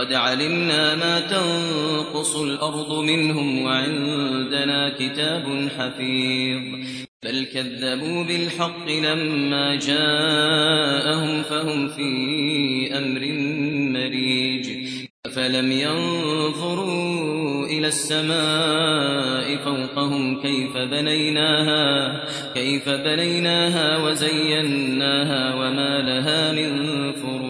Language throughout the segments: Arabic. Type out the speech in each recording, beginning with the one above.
قد علمنا ما تنقص الأرض منهم وعندنا كتاب حفيظ بل كذبوا بالحق لما جاءهم فهم في أمر مريج فلم ينظروا إلى السماء فوقهم كيف بنيناها كيف بنيناها وزيناها وما لها من فروج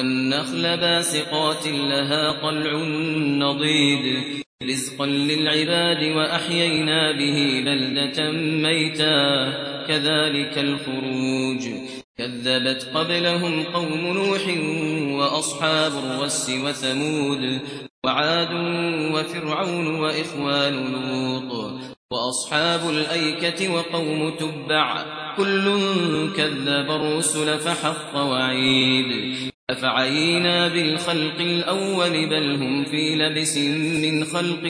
والنخل باسقات لها طلع نضيد رزقا للعباد وأحيينا به بلدة ميتا. كذلك الخروج. كذبت قبلهم قوم نوح وأصحاب الرس وثمود وعاد وفرعون وإخوان لوط وأصحاب الأيكة وقوم تبع. كل كذب الرسل فحق وعيد. أفعينا بالخلق الأول بل هم في لبس من خلق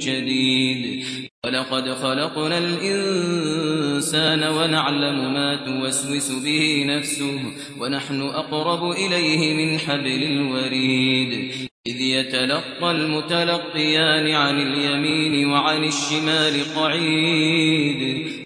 جديد. ولقد خلقنا الإنسان ونعلم ما توسوس به نفسه ونحن أقرب إليه من حبل الوريد. إذ يتلقى المتلقيان عن اليمين وعن الشمال قعيد.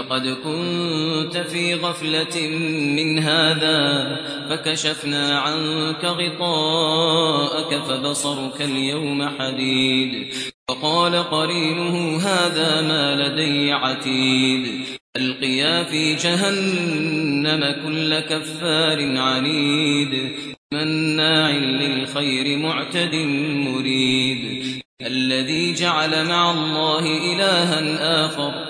لقد كنت في غفلة من هذا فكشفنا عنك غطاءك فبصرك اليوم حديد وقال قرينه هذا ما لدي عتيد ألقيا في جهنم كل كفار عنيد مناع للخير معتد مريد الذي جعل مع الله إلها آخر